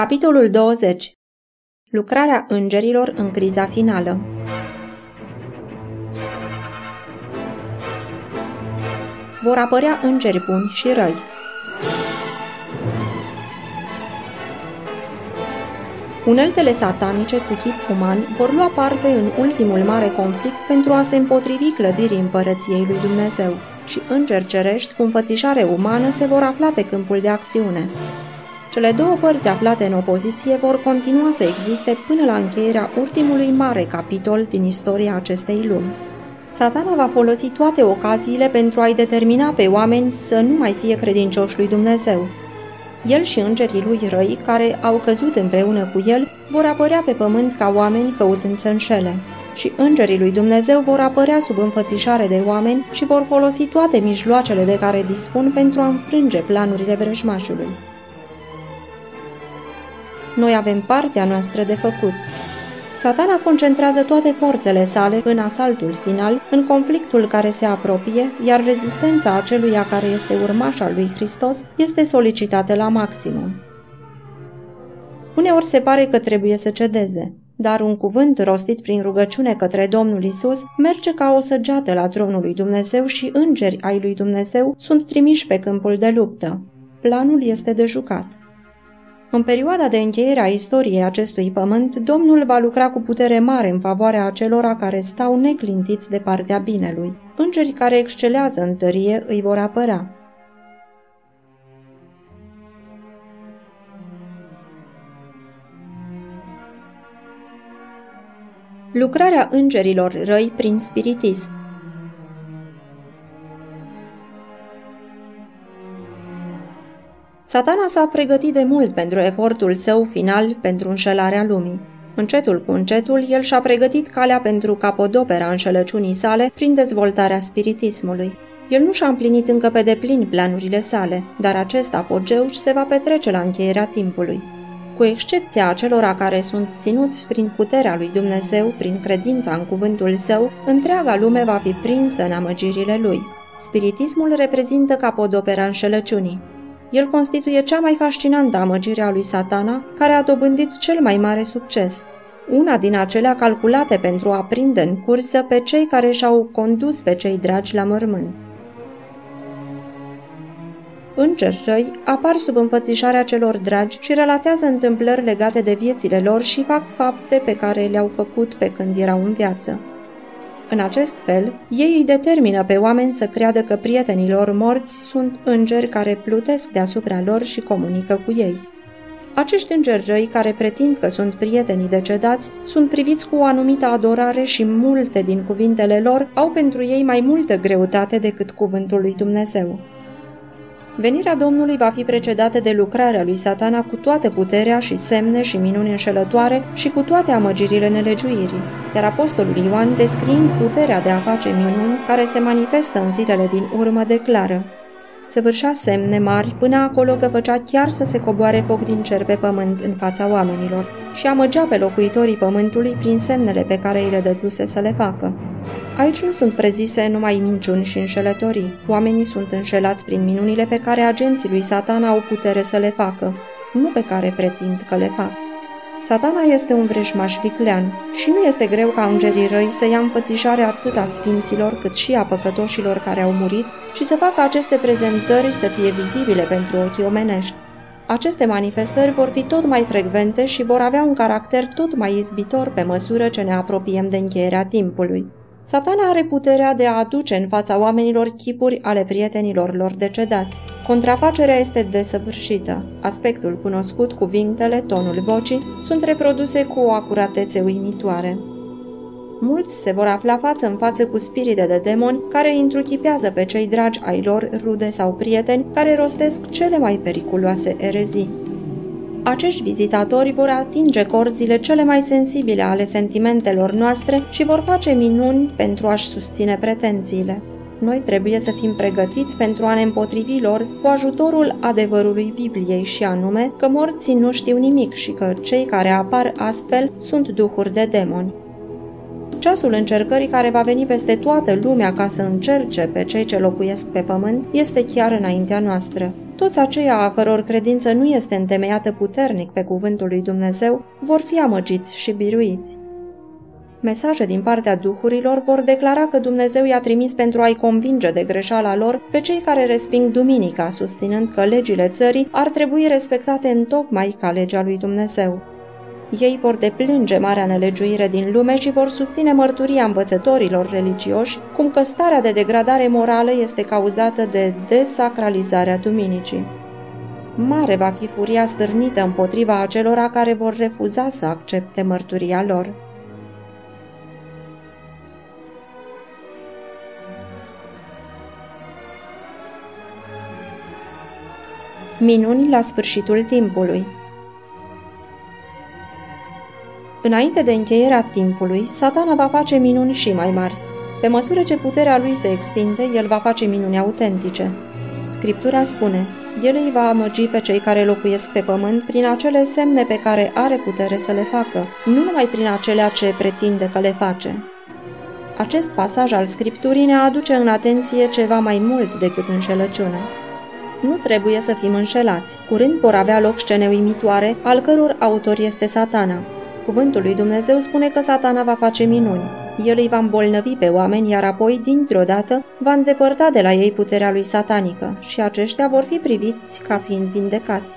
Capitolul 20 Lucrarea îngerilor în criza finală Vor apărea îngeri buni și răi. Uneltele satanice cu chip uman vor lua parte în ultimul mare conflict pentru a se împotrivi clădirii împărăției lui Dumnezeu și îngeri cerești cu înfățișare umană se vor afla pe câmpul de acțiune. Cele două părți aflate în opoziție vor continua să existe până la încheierea ultimului mare capitol din istoria acestei lumi. Satana va folosi toate ocaziile pentru a-i determina pe oameni să nu mai fie credincioși lui Dumnezeu. El și îngerii lui răi, care au căzut împreună cu el, vor apărea pe pământ ca oameni căutând să înșele. Și îngerii lui Dumnezeu vor apărea sub înfățișare de oameni și vor folosi toate mijloacele de care dispun pentru a înfrânge planurile vrăjmașului. Noi avem partea noastră de făcut. Satana concentrează toate forțele sale în asaltul final, în conflictul care se apropie, iar rezistența aceluia care este urmaș al lui Hristos este solicitată la maximum. Uneori se pare că trebuie să cedeze, dar un cuvânt rostit prin rugăciune către Domnul Isus merge ca o săgeată la tronul lui Dumnezeu și îngeri ai lui Dumnezeu sunt trimiși pe câmpul de luptă. Planul este de jucat. În perioada de încheiere a istoriei acestui pământ, Domnul va lucra cu putere mare în favoarea acelora care stau neclintiți de partea binelui. Îngerii care excelează în tărie îi vor apăra. Lucrarea îngerilor răi prin spiritism Satana s-a pregătit de mult pentru efortul său final pentru înșelarea lumii. Încetul cu încetul, el și-a pregătit calea pentru capodopera înșelăciunii sale prin dezvoltarea spiritismului. El nu și-a împlinit încă pe deplin planurile sale, dar acest apogeu se va petrece la încheierea timpului. Cu excepția acelora care sunt ținuți prin puterea lui Dumnezeu, prin credința în cuvântul său, întreaga lume va fi prinsă în amăgirile lui. Spiritismul reprezintă capodopera înșelăciunii. El constituie cea mai fascinantă amăgire a lui satana, care a dobândit cel mai mare succes. Una din acelea calculate pentru a prinde în cursă pe cei care și-au condus pe cei dragi la mormânt. Îngeri răi apar sub înfățișarea celor dragi și relatează întâmplări legate de viețile lor și fac fapte pe care le-au făcut pe când erau în viață. În acest fel, ei îi determină pe oameni să creadă că prietenii lor morți sunt îngeri care plutesc deasupra lor și comunică cu ei. Acești îngeri răi care pretind că sunt prietenii decedați sunt priviți cu o anumită adorare și multe din cuvintele lor au pentru ei mai multă greutate decât cuvântul lui Dumnezeu. Venirea Domnului va fi precedată de lucrarea lui satana cu toată puterea și semne și minuni înșelătoare și cu toate amăgirile nelegiuirii. Iar apostolul Ioan, descriind puterea de a face minuni care se manifestă în zilele din urmă, declară Săvârșea semne mari până acolo că făcea chiar să se coboare foc din cer pe pământ în fața oamenilor și amăgea pe locuitorii pământului prin semnele pe care îi le dăduse să le facă. Aici nu sunt prezise numai minciuni și înșelătorii. Oamenii sunt înșelați prin minunile pe care agenții lui Satan au putere să le facă, nu pe care pretind că le fac. Satana este un vreșmaș viclean și nu este greu ca îngerii răi să ia înfățișarea atât a sfinților cât și a păcătoșilor care au murit și să facă aceste prezentări să fie vizibile pentru ochii omenești. Aceste manifestări vor fi tot mai frecvente și vor avea un caracter tot mai izbitor pe măsură ce ne apropiem de încheierea timpului. Satana are puterea de a aduce în fața oamenilor chipuri ale prietenilor lor decedați. Contrafacerea este desăvârșită. Aspectul cunoscut, cuvintele, tonul vocii sunt reproduse cu o acuratețe uimitoare. Mulți se vor afla față în față cu spirite de demoni care intruchipează pe cei dragi ai lor, rude sau prieteni, care rostesc cele mai periculoase erezii. Acești vizitatori vor atinge corzile cele mai sensibile ale sentimentelor noastre și vor face minuni pentru a-și susține pretențiile. Noi trebuie să fim pregătiți pentru a ne împotrivi lor cu ajutorul adevărului Bibliei și anume că morții nu știu nimic și că cei care apar astfel sunt duhuri de demoni. Ceasul încercării care va veni peste toată lumea ca să încerce pe cei ce locuiesc pe pământ este chiar înaintea noastră. Toți aceia a căror credință nu este întemeiată puternic pe cuvântul lui Dumnezeu vor fi amăgiți și biruiți. Mesaje din partea duhurilor vor declara că Dumnezeu i-a trimis pentru a-i convinge de greșeala lor pe cei care resping duminica, susținând că legile țării ar trebui respectate în tocmai ca legea lui Dumnezeu. Ei vor deplânge marea nelegiuire din lume și vor susține mărturia învățătorilor religioși, cum că starea de degradare morală este cauzată de desacralizarea duminicii. Mare va fi furia stârnită împotriva acelora care vor refuza să accepte mărturia lor. Minuni la sfârșitul timpului Înainte de încheierea timpului, satana va face minuni și mai mari. Pe măsură ce puterea lui se extinde, el va face minuni autentice. Scriptura spune, el îi va amăgi pe cei care locuiesc pe pământ prin acele semne pe care are putere să le facă, nu numai prin acelea ce pretinde că le face. Acest pasaj al Scripturii ne aduce în atenție ceva mai mult decât înșelăciune. Nu trebuie să fim înșelați. Curând vor avea loc scene uimitoare, al căror autor este satana. Cuvântul lui Dumnezeu spune că satana va face minuni. El îi va îmbolnăvi pe oameni, iar apoi, dintr-o dată, va îndepărta de la ei puterea lui satanică și aceștia vor fi priviți ca fiind vindecați.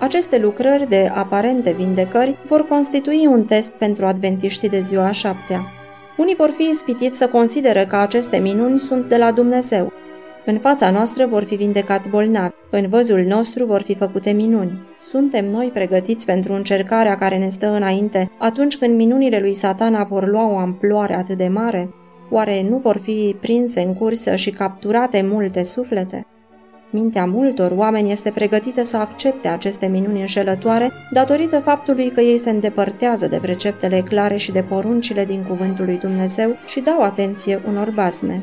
Aceste lucrări de aparente vindecări vor constitui un test pentru adventiștii de ziua a șaptea. Unii vor fi ispitiți să consideră că aceste minuni sunt de la Dumnezeu, în fața noastră vor fi vindecați bolnavi, în văzul nostru vor fi făcute minuni. Suntem noi pregătiți pentru încercarea care ne stă înainte atunci când minunile lui satana vor lua o amploare atât de mare? Oare nu vor fi prinse în cursă și capturate multe suflete? Mintea multor oameni este pregătită să accepte aceste minuni înșelătoare datorită faptului că ei se îndepărtează de preceptele clare și de poruncile din cuvântul lui Dumnezeu și dau atenție unor basme.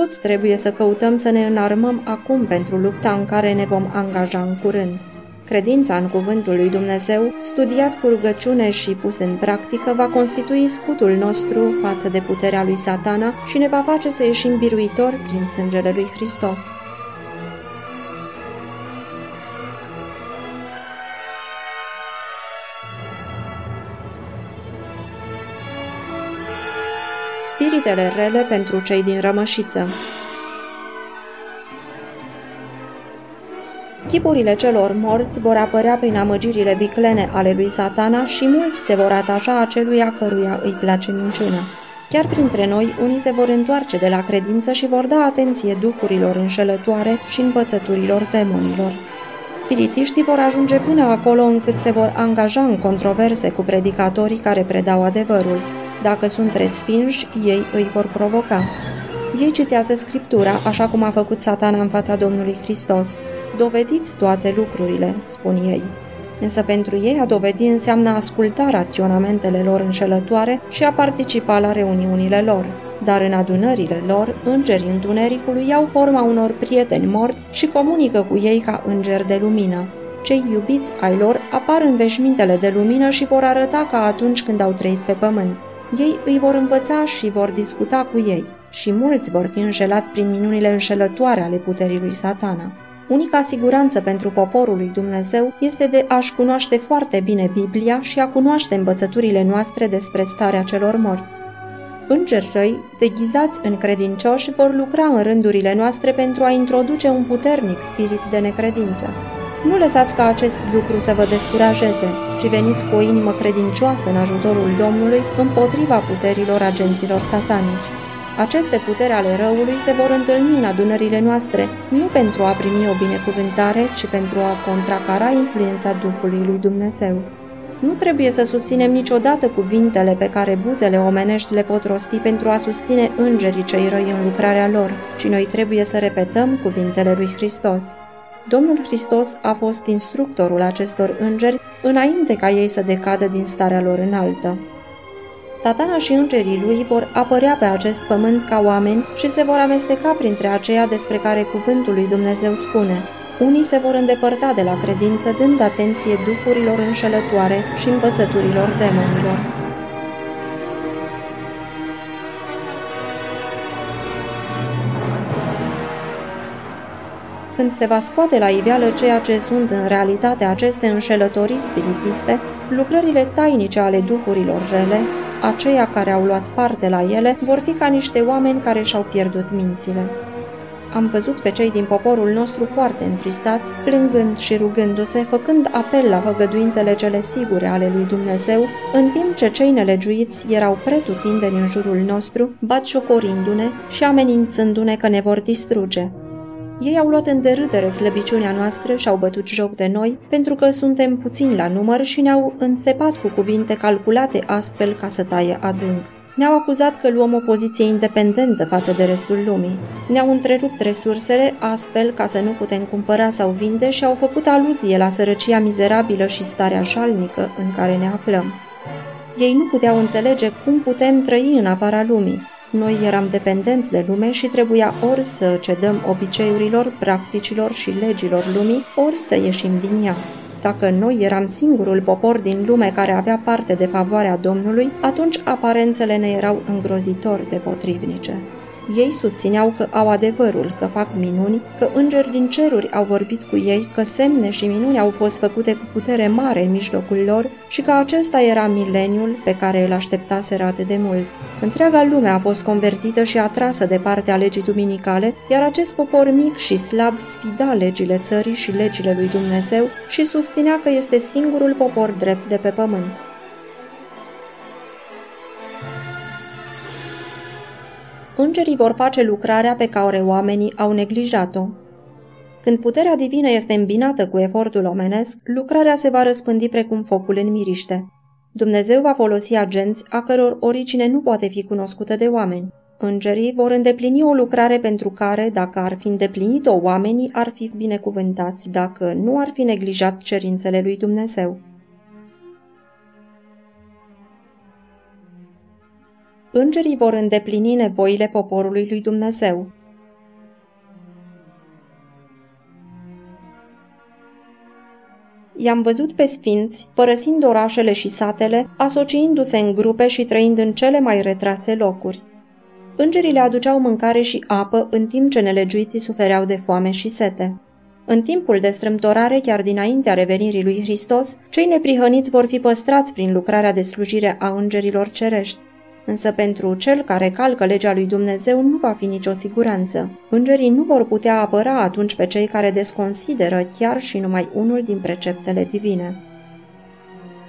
Toți trebuie să căutăm să ne înarmăm acum pentru lupta în care ne vom angaja în curând. Credința în cuvântul lui Dumnezeu, studiat cu rugăciune și pus în practică, va constitui scutul nostru față de puterea lui satana și ne va face să ieșim biruitori prin sângele lui Hristos. Spiritele rele pentru cei din rămășiță. Chipurile celor morți vor apărea prin amăgirile viclene ale lui satana și mulți se vor atașa aceluia căruia îi place minciuna. Chiar printre noi, unii se vor întoarce de la credință și vor da atenție duhurilor înșelătoare și învățăturilor demonilor. Spiritiștii vor ajunge până acolo încât se vor angaja în controverse cu predicatorii care predau adevărul. Dacă sunt respinși, ei îi vor provoca. Ei citează Scriptura, așa cum a făcut satana în fața Domnului Hristos. Dovediți toate lucrurile, spun ei. Însă pentru ei a dovedi înseamnă a asculta raționamentele lor înșelătoare și a participa la reuniunile lor. Dar în adunările lor, îngerii întunericului iau forma unor prieteni morți și comunică cu ei ca îngeri de lumină. Cei iubiți ai lor apar în veșmintele de lumină și vor arăta ca atunci când au trăit pe pământ. Ei îi vor învăța și vor discuta cu ei și mulți vor fi înșelați prin minunile înșelătoare ale puterii lui satana. Unica siguranță pentru poporul lui Dumnezeu este de a-și cunoaște foarte bine Biblia și a cunoaște învățăturile noastre despre starea celor morți. Îngeri răi, deghizați în credincioși, vor lucra în rândurile noastre pentru a introduce un puternic spirit de necredință. Nu lăsați ca acest lucru să vă descurajeze, ci veniți cu o inimă credincioasă în ajutorul Domnului împotriva puterilor agenților satanici. Aceste puteri ale răului se vor întâlni în adunările noastre, nu pentru a primi o binecuvântare, ci pentru a contracara influența Duhului lui Dumnezeu. Nu trebuie să susținem niciodată cuvintele pe care buzele omenești le pot rosti pentru a susține îngerii cei răi în lucrarea lor, ci noi trebuie să repetăm cuvintele lui Hristos. Domnul Hristos a fost instructorul acestor îngeri înainte ca ei să decadă din starea lor înaltă. Satana și îngerii lui vor apărea pe acest pământ ca oameni și se vor amesteca printre aceia despre care cuvântul lui Dumnezeu spune. Unii se vor îndepărta de la credință dând atenție duhurilor înșelătoare și învățăturilor demonilor. Când se va scoate la iveală ceea ce sunt în realitate aceste înșelătorii spiritiste, lucrările tainice ale duhurilor rele, aceia care au luat parte la ele, vor fi ca niște oameni care și-au pierdut mințile. Am văzut pe cei din poporul nostru foarte întristați, plângând și rugându-se, făcând apel la făgăduințele cele sigure ale lui Dumnezeu, în timp ce cei nelegiuiți erau pretutindeni în jurul nostru, batjocorindu-ne și amenințându-ne că ne vor distruge. Ei au luat în derâdere slăbiciunea noastră și au bătut joc de noi, pentru că suntem puțini la număr și ne-au însepat cu cuvinte calculate astfel ca să taie adânc. Ne-au acuzat că luăm o poziție independentă față de restul lumii. Ne-au întrerupt resursele astfel ca să nu putem cumpăra sau vinde și au făcut aluzie la sărăcia mizerabilă și starea jalnică în care ne aflăm. Ei nu puteau înțelege cum putem trăi în afara lumii. Noi eram dependenți de lume și trebuia ori să cedăm obiceiurilor, practicilor și legilor lumii, ori să ieșim din ea. Dacă noi eram singurul popor din lume care avea parte de favoarea Domnului, atunci aparențele ne erau îngrozitor de potrivnice. Ei susțineau că au adevărul, că fac minuni, că îngeri din ceruri au vorbit cu ei, că semne și minuni au fost făcute cu putere mare în mijlocul lor și că acesta era mileniul pe care îl așteptaseră atât de mult. Întreaga lume a fost convertită și atrasă de partea legii duminicale, iar acest popor mic și slab sfida legile țării și legile lui Dumnezeu și susținea că este singurul popor drept de pe pământ. Îngerii vor face lucrarea pe care oamenii au neglijat-o. Când puterea divină este îmbinată cu efortul omenesc, lucrarea se va răspândi precum focul în miriște. Dumnezeu va folosi agenți a căror origine nu poate fi cunoscută de oameni. Îngerii vor îndeplini o lucrare pentru care, dacă ar fi îndeplinit-o oamenii, ar fi binecuvântați, dacă nu ar fi neglijat cerințele lui Dumnezeu. Îngerii vor îndeplini nevoile poporului lui Dumnezeu. I-am văzut pe sfinți, părăsind orașele și satele, asociindu-se în grupe și trăind în cele mai retrase locuri. Îngerii le aduceau mâncare și apă în timp ce nelegiuiții sufereau de foame și sete. În timpul de strâmtorare, chiar dinaintea revenirii lui Hristos, cei neprihăniți vor fi păstrați prin lucrarea de slujire a îngerilor cerești. Însă pentru cel care calcă legea lui Dumnezeu nu va fi nicio siguranță. Îngerii nu vor putea apăra atunci pe cei care desconsideră chiar și numai unul din preceptele divine.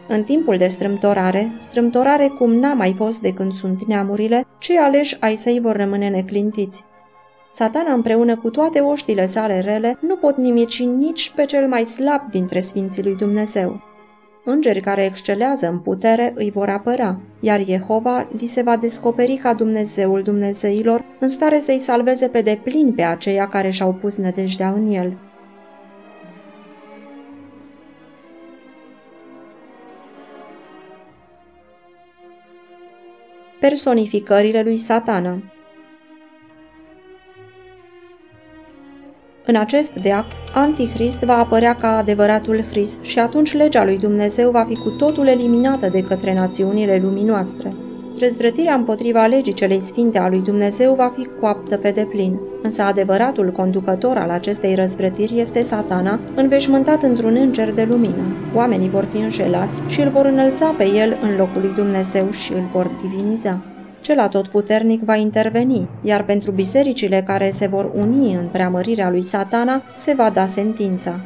În timpul de strâmtorare, strâmtorare cum n-a mai fost de când sunt neamurile, cei aleși ai săi vor rămâne neclintiți. Satana împreună cu toate oștile sale rele nu pot nimici nici pe cel mai slab dintre sfinții lui Dumnezeu. Îngeri care excelează în putere îi vor apăra, iar Jehova li se va descoperi ca Dumnezeul Dumnezeilor, în stare să-i salveze pe deplin pe aceia care și-au pus nădejdea în el. Personificările lui Satana În acest veac, Antichrist va apărea ca adevăratul Hrist și atunci legea lui Dumnezeu va fi cu totul eliminată de către națiunile lumii noastre. Răzdrătirea împotriva legii celei sfinte a lui Dumnezeu va fi coaptă pe deplin, însă adevăratul conducător al acestei răzvrătiri este satana, înveșmântat într-un înger de lumină. Oamenii vor fi înșelați și îl vor înălța pe el în locul lui Dumnezeu și îl vor diviniza cel atotputernic va interveni, iar pentru bisericile care se vor uni în preamărirea lui satana se va da sentința.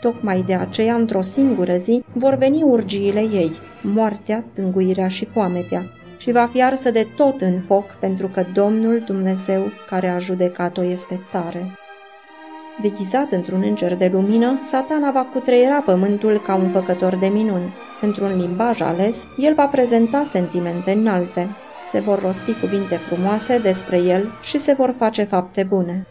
Tocmai de aceea, într-o singură zi, vor veni urgiile ei, moartea, tânguirea și foametea, și va fi arsă de tot în foc, pentru că Domnul Dumnezeu care a judecat-o este tare. Deghizat într-un înger de lumină, satana va cutreiera pământul ca un făcător de minuni. Într-un limbaj ales, el va prezenta sentimente înalte se vor rosti cuvinte frumoase despre el și se vor face fapte bune.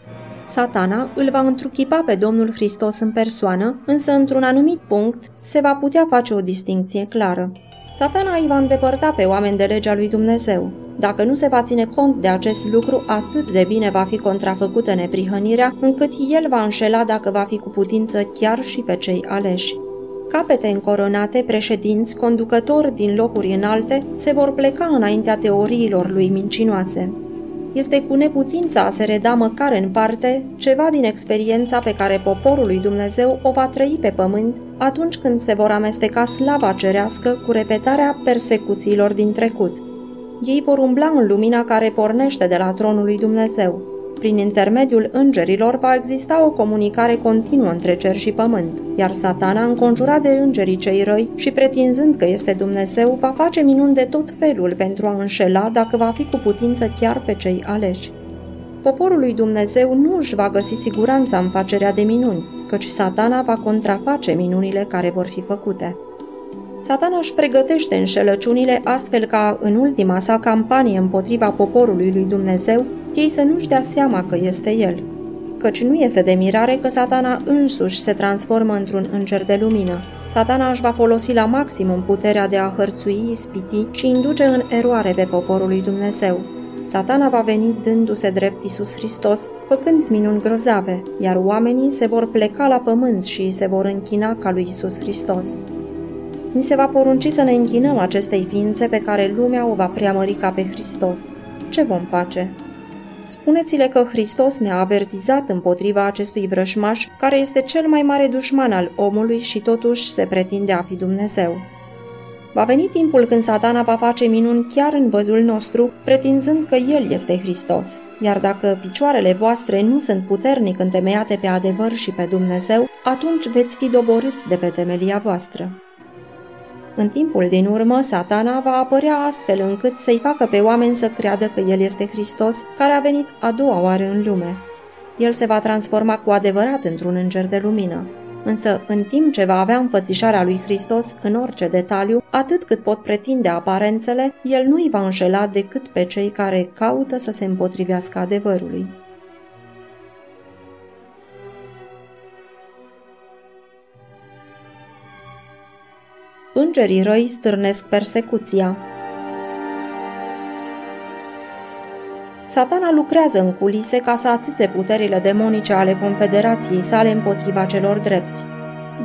Satana îl va întruchipa pe Domnul Hristos în persoană, însă într-un anumit punct se va putea face o distinție clară. Satana îi va îndepărta pe oameni de legea lui Dumnezeu. Dacă nu se va ține cont de acest lucru, atât de bine va fi contrafăcută neprihănirea, încât el va înșela dacă va fi cu putință chiar și pe cei aleși. Capete încoronate, președinți, conducători din locuri înalte se vor pleca înaintea teoriilor lui mincinoase. este cu neputința a se reda măcar în parte ceva din experiența pe care poporul lui Dumnezeu o va trăi pe pământ atunci când se vor amesteca slava cerească cu repetarea persecuțiilor din trecut. Ei vor umbla în lumina care pornește de la tronul lui Dumnezeu. Prin intermediul îngerilor va exista o comunicare continuă între cer și pământ, iar satana, înconjurat de îngerii cei răi și pretinzând că este Dumnezeu, va face minuni de tot felul pentru a înșela dacă va fi cu putință chiar pe cei aleși. Poporul lui Dumnezeu nu își va găsi siguranța în facerea de minuni, căci satana va contraface minunile care vor fi făcute. Satana își pregătește înșelăciunile astfel ca, în ultima sa campanie împotriva poporului lui Dumnezeu, ei să nu-și dea seama că este el. Căci nu este de mirare că satana însuși se transformă într-un înger de lumină. Satana își va folosi la maximum puterea de a hărțui, ispiti și induce în eroare pe poporul lui Dumnezeu. Satana va veni dându-se drept Isus Hristos, făcând minuni grozave, iar oamenii se vor pleca la pământ și se vor închina ca lui Isus Hristos. Ni se va porunci să ne închinăm acestei ființe pe care lumea o va preamări ca pe Hristos. Ce vom face? Spuneți-le că Hristos ne-a avertizat împotriva acestui vrășmaș, care este cel mai mare dușman al omului și totuși se pretinde a fi Dumnezeu. Va veni timpul când satana va face minuni chiar în văzul nostru, pretinzând că El este Hristos. Iar dacă picioarele voastre nu sunt puternic întemeiate pe adevăr și pe Dumnezeu, atunci veți fi doborâți de pe temelia voastră. În timpul din urmă, satana va apărea astfel încât să-i facă pe oameni să creadă că El este Hristos, care a venit a doua oară în lume. El se va transforma cu adevărat într-un înger de lumină. Însă, în timp ce va avea înfățișarea lui Hristos în orice detaliu, atât cât pot pretinde aparențele, el nu îi va înșela decât pe cei care caută să se împotrivească adevărului. Îngerii răi stârnesc persecuția. Satana lucrează în culise ca să ațițe puterile demonice ale confederației sale împotriva celor drepți.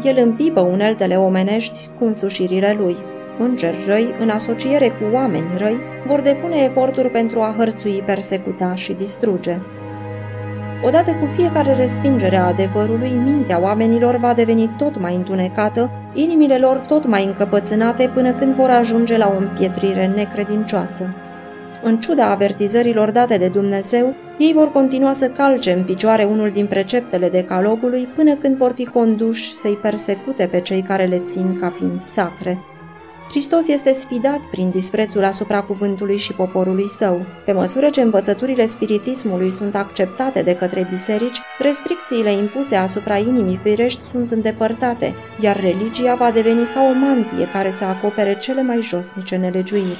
El împipă uneltele omenești cu însușirile lui. Îngeri răi, în asociere cu oameni răi, vor depune eforturi pentru a hărțui, persecuta și distruge. Odată cu fiecare respingere a adevărului, mintea oamenilor va deveni tot mai întunecată, inimile lor tot mai încăpățânate până când vor ajunge la o împietrire necredincioasă. În ciuda avertizărilor date de Dumnezeu, ei vor continua să calce în picioare unul din preceptele decalogului până când vor fi conduși să-i persecute pe cei care le țin ca fiind sacre. Hristos este sfidat prin disprețul asupra cuvântului și poporului său. Pe măsură ce învățăturile spiritismului sunt acceptate de către biserici, restricțiile impuse asupra inimii firești sunt îndepărtate, iar religia va deveni ca o mantie care să acopere cele mai josnice nelegiuiri.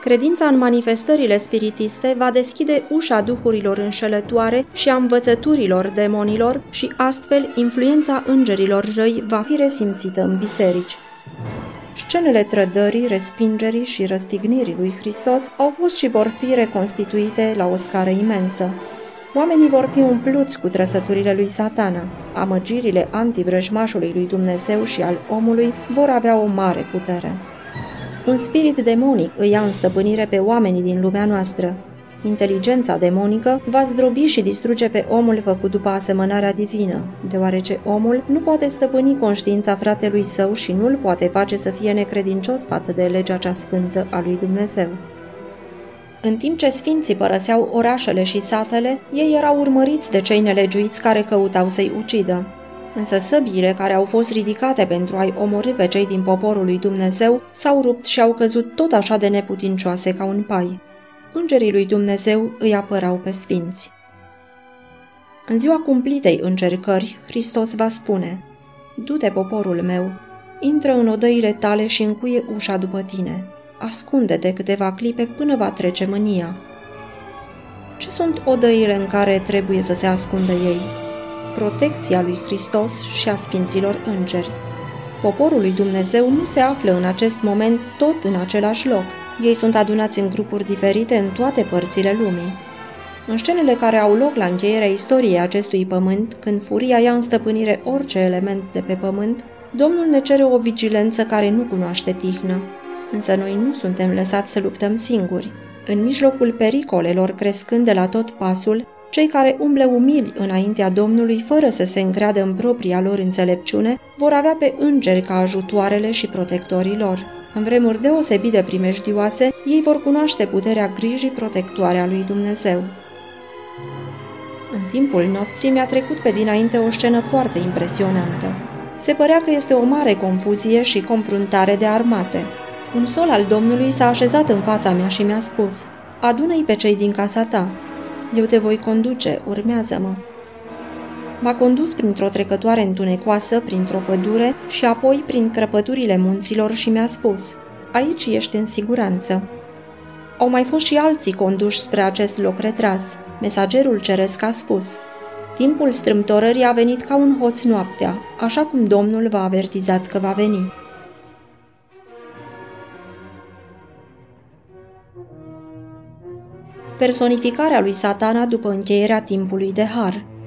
Credința în manifestările spiritiste va deschide ușa duhurilor înșelătoare și a învățăturilor demonilor și astfel influența îngerilor răi va fi resimțită în biserici. Scenele trădării, respingerii și răstignirii lui Hristos au fost și vor fi reconstituite la o scară imensă. Oamenii vor fi umpluți cu trăsăturile lui satana. Amăgirile antivrăjmașului lui Dumnezeu și al omului vor avea o mare putere. Un spirit demonic îi ia în stăpânire pe oamenii din lumea noastră. Inteligența demonică va zdrobi și distruge pe omul făcut după asemănarea divină, deoarece omul nu poate stăpâni conștiința fratelui său și nu îl poate face să fie necredincios față de legea cea sfântă a lui Dumnezeu. În timp ce sfinții părăseau orașele și satele, ei erau urmăriți de cei nelegiuiți care căutau să-i ucidă. Însă săbiile care au fost ridicate pentru a-i omorâ pe cei din poporul lui Dumnezeu s-au rupt și au căzut tot așa de neputincioase ca un pai îngerii lui Dumnezeu îi apărau pe sfinți. În ziua cumplitei încercări, Hristos va spune, Du-te, poporul meu, intră în odăile tale și încuie ușa după tine. Ascunde-te câteva clipe până va trece mânia. Ce sunt odăile în care trebuie să se ascundă ei? Protecția lui Hristos și a sfinților îngeri. Poporul lui Dumnezeu nu se află în acest moment tot în același loc. Ei sunt adunați în grupuri diferite în toate părțile lumii. În scenele care au loc la încheierea istoriei acestui pământ, când furia ia în stăpânire orice element de pe pământ, Domnul ne cere o vigilență care nu cunoaște tihnă. Însă noi nu suntem lăsați să luptăm singuri. În mijlocul pericolelor crescând de la tot pasul, cei care umble umili înaintea Domnului fără să se încreadă în propria lor înțelepciune, vor avea pe îngeri ca ajutoarele și protectorii lor. În vremuri deosebit de primejdioase, ei vor cunoaște puterea grijii protectoare a lui Dumnezeu. În timpul nopții mi-a trecut pe dinainte o scenă foarte impresionantă. Se părea că este o mare confuzie și confruntare de armate. Un sol al Domnului s-a așezat în fața mea și mi-a spus, adună-i pe cei din casa ta. Eu te voi conduce, urmează-mă. M-a condus printr-o trecătoare întunecoasă, printr-o pădure și apoi prin crăpăturile munților și mi-a spus, aici ești în siguranță. Au mai fost și alții conduși spre acest loc retras. Mesagerul ceresc a spus, Timpul strâmtorării a venit ca un hoț noaptea, așa cum Domnul v-a avertizat că va veni. Personificarea lui satana după încheierea timpului de har –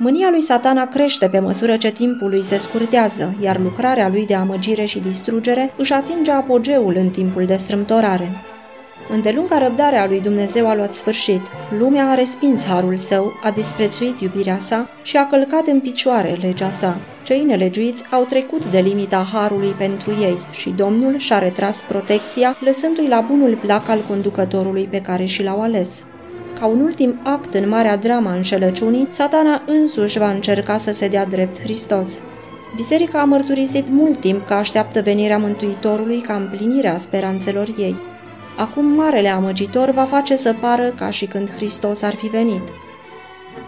Mânia lui satana crește pe măsură ce timpul lui se scurtează, iar lucrarea lui de amăgire și distrugere își atinge apogeul în timpul de strâmtorare. Îndelunga răbdarea lui Dumnezeu a luat sfârșit. Lumea a respins harul său, a disprețuit iubirea sa și a călcat în picioare legea sa. Cei nelegiuiți au trecut de limita harului pentru ei și Domnul și-a retras protecția, lăsându-i la bunul plac al conducătorului pe care și l-au ales. Ca un ultim act în marea drama înșelăciunii, satana însuși va încerca să se dea drept Hristos. Biserica a mărturisit mult timp că așteaptă venirea Mântuitorului ca împlinirea speranțelor ei. Acum marele amăgitor va face să pară ca și când Hristos ar fi venit.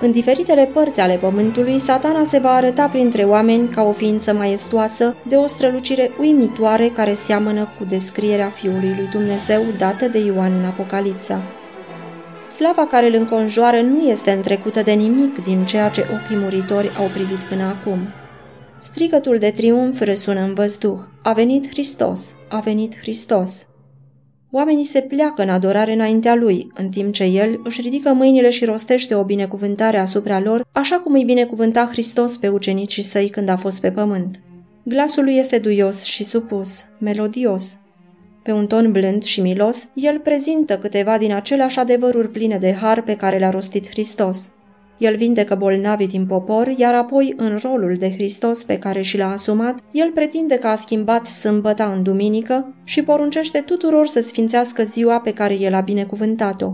În diferitele părți ale pământului, satana se va arăta printre oameni ca o ființă maestoasă de o strălucire uimitoare care seamănă cu descrierea Fiului lui Dumnezeu dată de Ioan în Apocalipsa. Slava care îl înconjoară nu este întrecută de nimic din ceea ce ochii muritori au privit până acum. Strigătul de triumf răsună în văzduh. A venit Hristos! A venit Hristos! Oamenii se pleacă în adorare înaintea lui, în timp ce el își ridică mâinile și rostește o binecuvântare asupra lor, așa cum îi binecuvânta Hristos pe ucenicii săi când a fost pe pământ. Glasul lui este duios și supus, melodios, pe un ton blând și milos, el prezintă câteva din aceleași adevăruri pline de har pe care le-a rostit Hristos. El vindecă bolnavii din popor, iar apoi, în rolul de Hristos pe care și l-a asumat, el pretinde că a schimbat sâmbăta în duminică și poruncește tuturor să sfințească ziua pe care el a binecuvântat-o.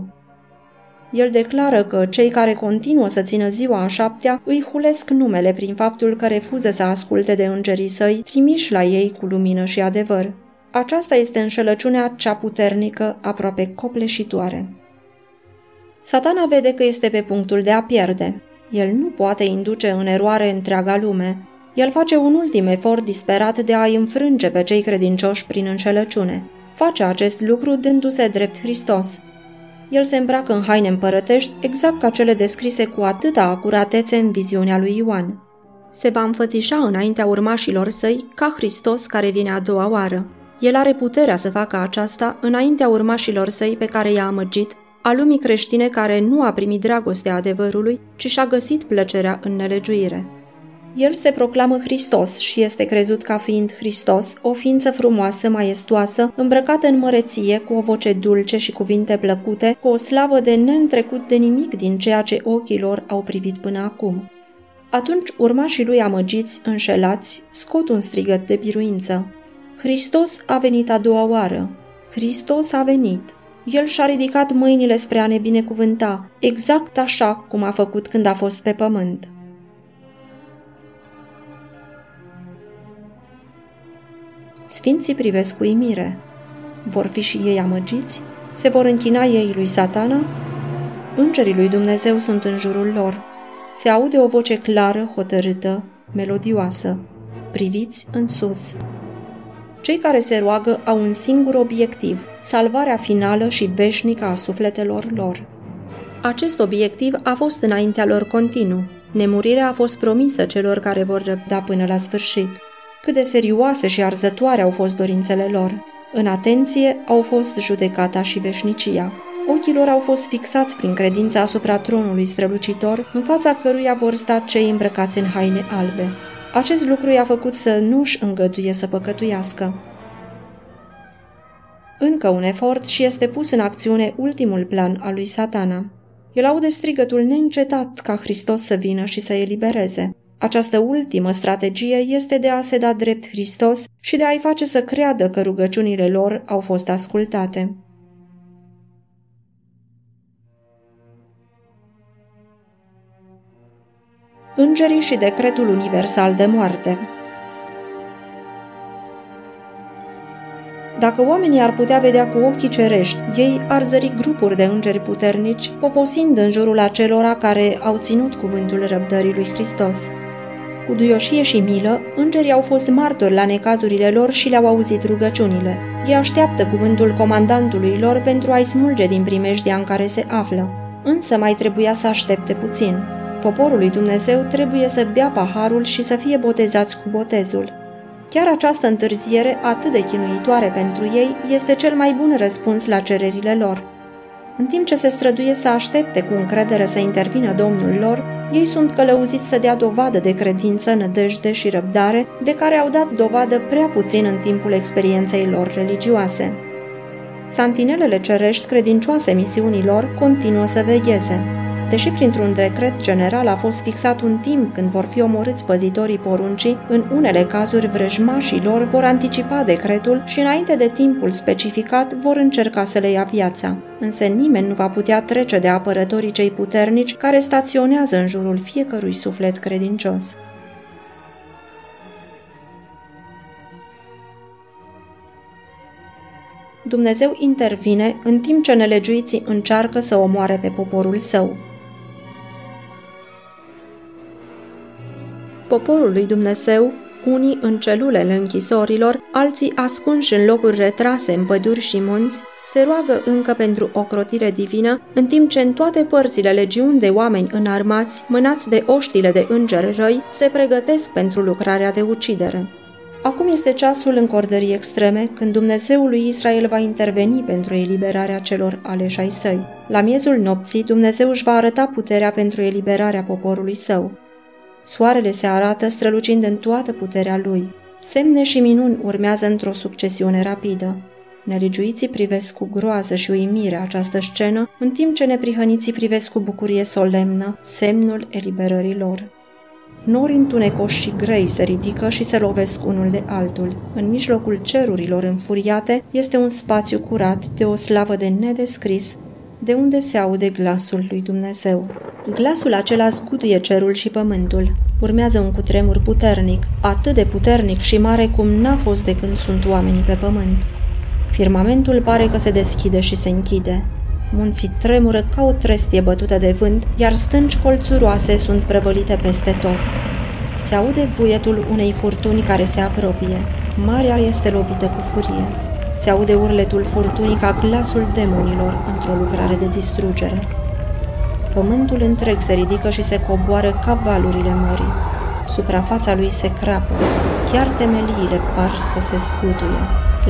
El declară că cei care continuă să țină ziua a șaptea îi hulesc numele prin faptul că refuză să asculte de îngerii săi, trimiși la ei cu lumină și adevăr. Aceasta este înșelăciunea cea puternică, aproape copleșitoare. Satana vede că este pe punctul de a pierde. El nu poate induce în eroare întreaga lume. El face un ultim efort disperat de a-i înfrânge pe cei credincioși prin înșelăciune. Face acest lucru dându-se drept Hristos. El se îmbracă în haine împărătești exact ca cele descrise cu atâta acuratețe în viziunea lui Ioan. Se va înfățișa înaintea urmașilor săi ca Hristos care vine a doua oară. El are puterea să facă aceasta înaintea urmașilor săi pe care i-a amăgit, a lumii creștine care nu a primit dragostea adevărului, ci și-a găsit plăcerea în nelegiuire. El se proclamă Hristos și este crezut ca fiind Hristos, o ființă frumoasă, maestoasă, îmbrăcată în măreție, cu o voce dulce și cuvinte plăcute, cu o slavă de neîntrecut de nimic din ceea ce ochii lor au privit până acum. Atunci urmașii lui amăgiți, înșelați, scot un strigăt de biruință. Hristos a venit a doua oară. Hristos a venit. El și-a ridicat mâinile spre a ne binecuvânta, exact așa cum a făcut când a fost pe pământ. Sfinții privesc cu imire. Vor fi și ei amăgiți? Se vor închina ei lui satana? Îngerii lui Dumnezeu sunt în jurul lor. Se aude o voce clară, hotărâtă, melodioasă. Priviți în sus. Cei care se roagă au un singur obiectiv, salvarea finală și veșnică a sufletelor lor. Acest obiectiv a fost înaintea lor continuu. Nemurirea a fost promisă celor care vor răbda până la sfârșit. Cât de serioase și arzătoare au fost dorințele lor. În atenție au fost judecata și veșnicia. Ochii lor au fost fixați prin credința asupra tronului strălucitor, în fața căruia vor sta cei îmbrăcați în haine albe. Acest lucru i-a făcut să nu-și îngăduie să păcătuiască. Încă un efort și este pus în acțiune ultimul plan al lui satana. El aude strigătul neîncetat ca Hristos să vină și să elibereze. Această ultimă strategie este de a se da drept Hristos și de a-i face să creadă că rugăciunile lor au fost ascultate. Îngerii și decretul universal de moarte Dacă oamenii ar putea vedea cu ochii cerești, ei ar zări grupuri de îngeri puternici, poposind în jurul acelora care au ținut cuvântul răbdării lui Hristos. Cu duioșie și milă, îngerii au fost martori la necazurile lor și le-au auzit rugăciunile. Ei așteaptă cuvântul comandantului lor pentru a-i smulge din primejdia în care se află. Însă mai trebuia să aștepte puțin. Poporul lui Dumnezeu trebuie să bea paharul și să fie botezați cu botezul. Chiar această întârziere, atât de chinuitoare pentru ei, este cel mai bun răspuns la cererile lor. În timp ce se străduie să aștepte cu încredere să intervină Domnul lor, ei sunt călăuziți să dea dovadă de credință, nădejde și răbdare, de care au dat dovadă prea puțin în timpul experienței lor religioase. Santinelele cerești credincioase misiunii lor continuă să vegheze. Deși printr-un decret general a fost fixat un timp când vor fi omorâți păzitorii poruncii, în unele cazuri vrăjmașii lor vor anticipa decretul și înainte de timpul specificat vor încerca să le ia viața. Însă nimeni nu va putea trece de apărătorii cei puternici care staționează în jurul fiecărui suflet credincios. Dumnezeu intervine în timp ce nelegiuiții încearcă să omoare pe poporul său. Poporul lui Dumnezeu, unii în celulele închisorilor, alții ascunși în locuri retrase în păduri și munți, se roagă încă pentru o crotire divină, în timp ce în toate părțile legiuni de oameni înarmați, mânați de oștile de îngeri răi, se pregătesc pentru lucrarea de ucidere. Acum este ceasul încordării extreme, când Dumnezeul lui Israel va interveni pentru eliberarea celor aleși ai săi. La miezul nopții, Dumnezeu își va arăta puterea pentru eliberarea poporului său. Soarele se arată strălucind în toată puterea lui. Semne și minuni urmează într-o succesiune rapidă. Nelegiuiții privesc cu groază și uimire această scenă, în timp ce neprihăniții privesc cu bucurie solemnă semnul eliberării lor. Nori întunecoși și grei se ridică și se lovesc unul de altul. În mijlocul cerurilor înfuriate este un spațiu curat de o slavă de nedescris, de unde se aude glasul lui Dumnezeu. Glasul acela zguduie cerul și pământul. Urmează un cutremur puternic, atât de puternic și mare cum n-a fost de când sunt oamenii pe pământ. Firmamentul pare că se deschide și se închide. Munții tremură ca o trestie bătută de vânt, iar stânci colțuroase sunt prevălite peste tot. Se aude vuietul unei furtuni care se apropie. Marea este lovită cu furie. Se aude urletul furtunii ca glasul demonilor într-o lucrare de distrugere. Pământul întreg se ridică și se coboară ca valurile mării. Suprafața lui se crapă, chiar temeliile par că se scutuie.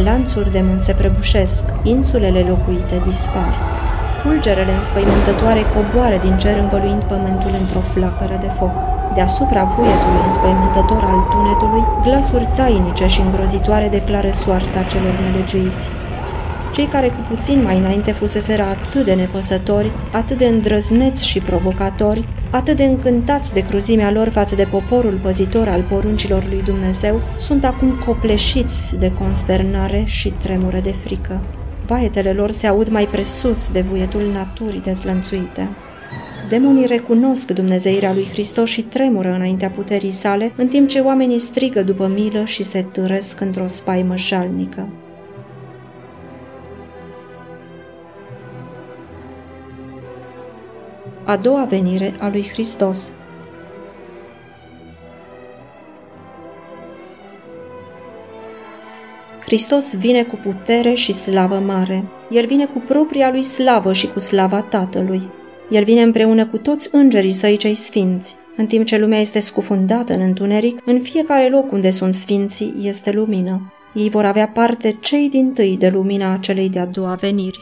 Lanțuri de munți se prăbușesc, insulele locuite dispar. Fulgerele înspăimântătoare coboară din cer învăluind pământul într-o flacără de foc. Deasupra vuietului înspăimântător al tunetului, glasuri tainice și îngrozitoare declară soarta celor nelegiuiți. Cei care cu puțin mai înainte fuseseră atât de nepăsători, atât de îndrăzneți și provocatori, atât de încântați de cruzimea lor față de poporul păzitor al poruncilor lui Dumnezeu, sunt acum copleșiți de consternare și tremură de frică. Vaetele lor se aud mai presus de vuietul naturii dezlănțuite. Demonii recunosc Dumnezeirea lui Hristos și tremură înaintea puterii sale, în timp ce oamenii strigă după milă și se târăsc într-o spaimă jalnică. a doua venire a lui Hristos. Hristos vine cu putere și slavă mare. El vine cu propria lui slavă și cu slava Tatălui. El vine împreună cu toți îngerii săi cei sfinți. În timp ce lumea este scufundată în întuneric, în fiecare loc unde sunt sfinții este lumină. Ei vor avea parte cei din tâi de lumina celei de-a doua veniri.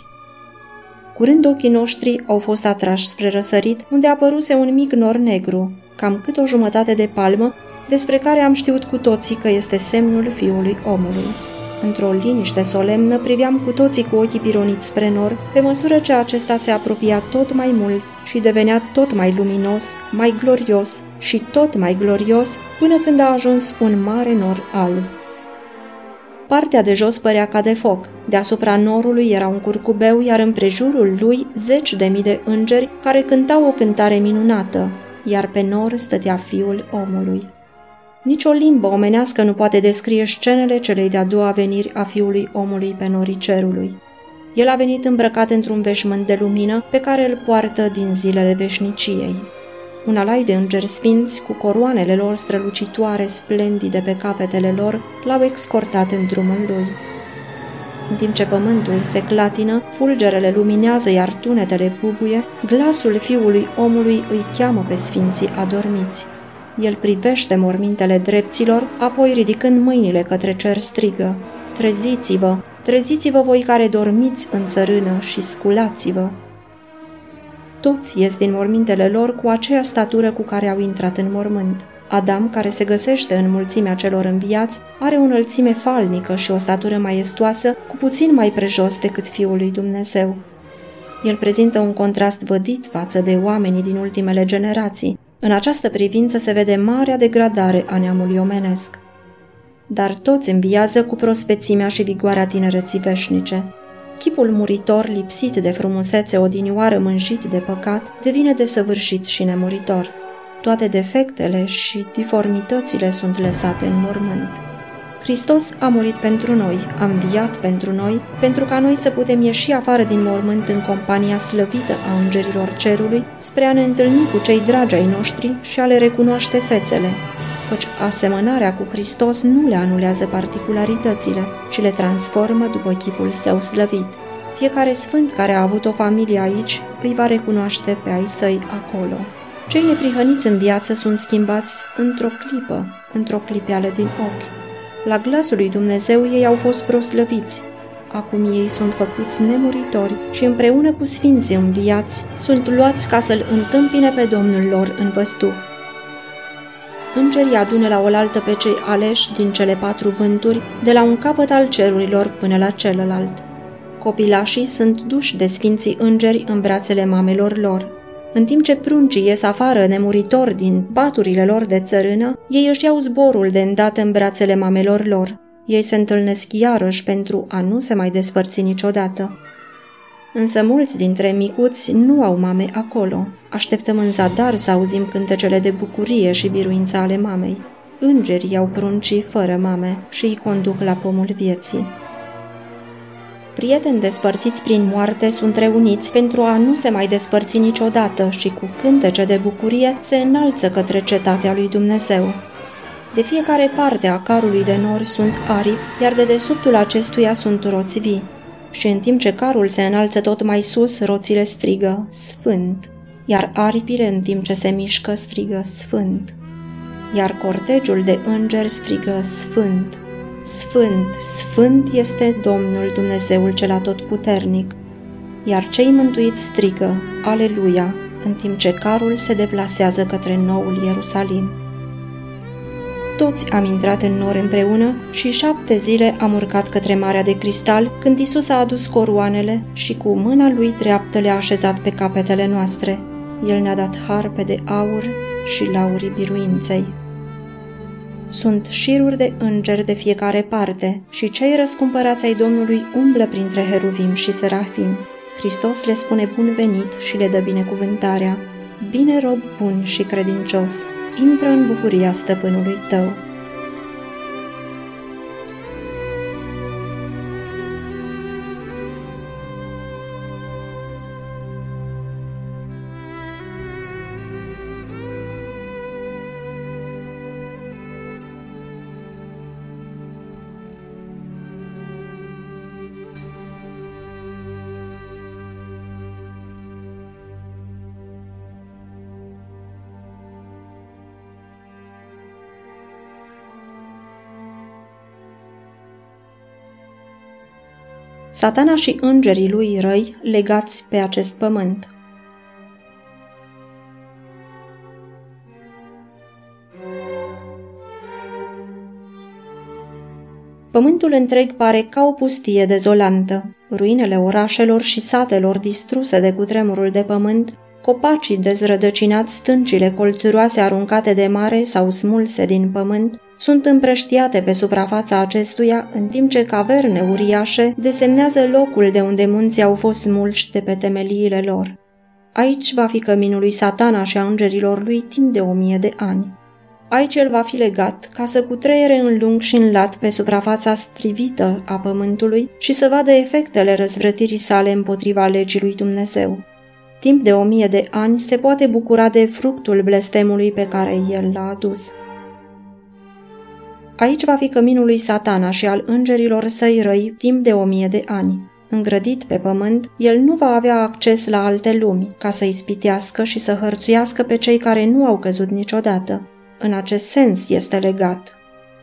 Curând ochii noștri au fost atrași spre răsărit, unde apăruse un mic nor negru, cam cât o jumătate de palmă, despre care am știut cu toții că este semnul fiului omului. Într-o liniște solemnă priveam cu toții cu ochii pironiți spre nor, pe măsură ce acesta se apropia tot mai mult și devenea tot mai luminos, mai glorios și tot mai glorios, până când a ajuns un mare nor alb. Partea de jos părea ca de foc. Deasupra norului era un curcubeu, iar împrejurul lui zeci de mii de îngeri care cântau o cântare minunată, iar pe nor stătea fiul omului. Nici o limbă omenească nu poate descrie scenele celei de-a doua veniri a fiului omului pe norii cerului. El a venit îmbrăcat într-un veșmânt de lumină pe care îl poartă din zilele veșniciei. Un alai de îngeri sfinți, cu coroanele lor strălucitoare, splendide pe capetele lor, l-au excortat în drumul lui. În timp ce pământul se clatină, fulgerele luminează, iar tunetele bubuie, glasul fiului omului îi cheamă pe sfinții adormiți. El privește mormintele drepților, apoi ridicând mâinile către cer strigă, Treziți-vă, treziți-vă voi care dormiți în țărână și sculați-vă. Toți ies din mormintele lor cu aceea statură cu care au intrat în mormânt. Adam, care se găsește în mulțimea celor înviați, are o înălțime falnică și o statură maestoasă, cu puțin mai prejos decât Fiul lui Dumnezeu. El prezintă un contrast vădit față de oamenii din ultimele generații. În această privință se vede marea degradare a neamului omenesc. Dar toți înviază cu prospețimea și vigoarea tinereții veșnice. Chipul muritor, lipsit de frumusețe odinioară mânjit de păcat, devine desăvârșit și nemuritor. Toate defectele și diformitățile sunt lăsate în mormânt. Hristos a murit pentru noi, a înviat pentru noi, pentru ca noi să putem ieși afară din mormânt în compania slăvită a îngerilor cerului, spre a ne întâlni cu cei dragi ai noștri și a le recunoaște fețele, căci asemănarea cu Hristos nu le anulează particularitățile, ci le transformă după chipul său slăvit. Fiecare sfânt care a avut o familie aici îi va recunoaște pe ai săi acolo. Cei neprihăniți în viață sunt schimbați într-o clipă, într-o clipeală din ochi. La glasul lui Dumnezeu ei au fost proslăviți. Acum ei sunt făcuți nemuritori și împreună cu sfinții înviați sunt luați ca să-L întâmpine pe Domnul lor în văstuh. Îngerii adună la oaltă pe cei aleși din cele patru vânturi, de la un capăt al cerurilor până la celălalt. Copilașii sunt duși de sfinții îngeri în brațele mamelor lor. În timp ce pruncii ies afară nemuritori din paturile lor de țărână, ei își iau zborul de îndată în brațele mamelor lor. Ei se întâlnesc iarăși pentru a nu se mai despărți niciodată. Însă mulți dintre micuți nu au mame acolo. Așteptăm în zadar să auzim cântecele de bucurie și biruința ale mamei. Îngerii iau pruncii fără mame și îi conduc la pomul vieții. Prieteni despărțiți prin moarte sunt reuniți pentru a nu se mai despărți niciodată și cu cântece de bucurie se înalță către cetatea lui Dumnezeu. De fiecare parte a carului de nori sunt aripi, iar de desubtul acestuia sunt roți vii. Și în timp ce carul se înalță tot mai sus, roțile strigă, Sfânt, iar aripile în timp ce se mișcă strigă, Sfânt. Iar cortegiul de îngeri strigă, Sfânt, Sfânt, Sfânt este Domnul Dumnezeul cel atotputernic, iar cei mântuiți strigă, Aleluia, în timp ce carul se deplasează către noul Ierusalim. Toți am intrat în nor împreună și șapte zile am urcat către Marea de Cristal, când Isus a adus coroanele și cu mâna lui dreaptă le-a așezat pe capetele noastre. El ne-a dat harpe de aur și laurii biruinței. Sunt șiruri de îngeri de fiecare parte și cei răscumpărați ai Domnului umblă printre heruvim și serafim. Hristos le spune bun venit și le dă binecuvântarea. Bine rob bun și credincios, intră în bucuria stăpânului tău. Satana și îngerii lui răi legați pe acest pământ. Pământul întreg pare ca o pustie dezolantă. Ruinele orașelor și satelor distruse de cutremurul de pământ, copacii dezrădăcinați, stâncile colțuroase aruncate de mare sau smulse din pământ, sunt împrăștiate pe suprafața acestuia, în timp ce caverne uriașe desemnează locul de unde munții au fost smulși de pe temeliile lor. Aici va fi căminul lui satana și a îngerilor lui timp de o mie de ani. Aici el va fi legat ca să cutreiere în lung și în lat pe suprafața strivită a pământului și să vadă efectele răzvrătirii sale împotriva legii lui Dumnezeu. Timp de o mie de ani se poate bucura de fructul blestemului pe care el l-a adus. Aici va fi căminul lui satana și al îngerilor săi răi timp de o mie de ani. Îngrădit pe pământ, el nu va avea acces la alte lumi, ca să ispitească și să hărțuiască pe cei care nu au căzut niciodată. În acest sens este legat.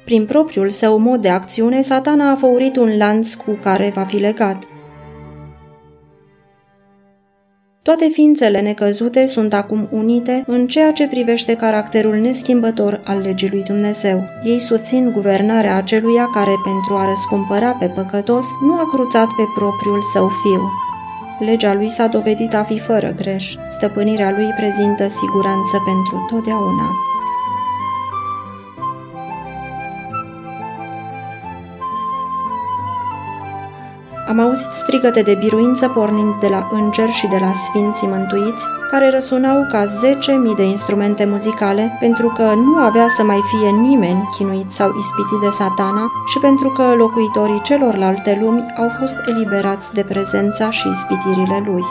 Prin propriul său mod de acțiune, satana a făurit un lanț cu care va fi legat. Toate ființele necăzute sunt acum unite în ceea ce privește caracterul neschimbător al legii lui Dumnezeu. Ei susțin guvernarea aceluia care, pentru a răscumpăra pe păcătos, nu a cruțat pe propriul său fiu. Legea lui s-a dovedit a fi fără greș. Stăpânirea lui prezintă siguranță pentru totdeauna. Am auzit strigăte de biruință pornind de la îngeri și de la sfinții mântuiți, care răsunau ca zece mii de instrumente muzicale, pentru că nu avea să mai fie nimeni chinuit sau ispitit de satana și pentru că locuitorii celorlalte lumi au fost eliberați de prezența și ispitirile lui.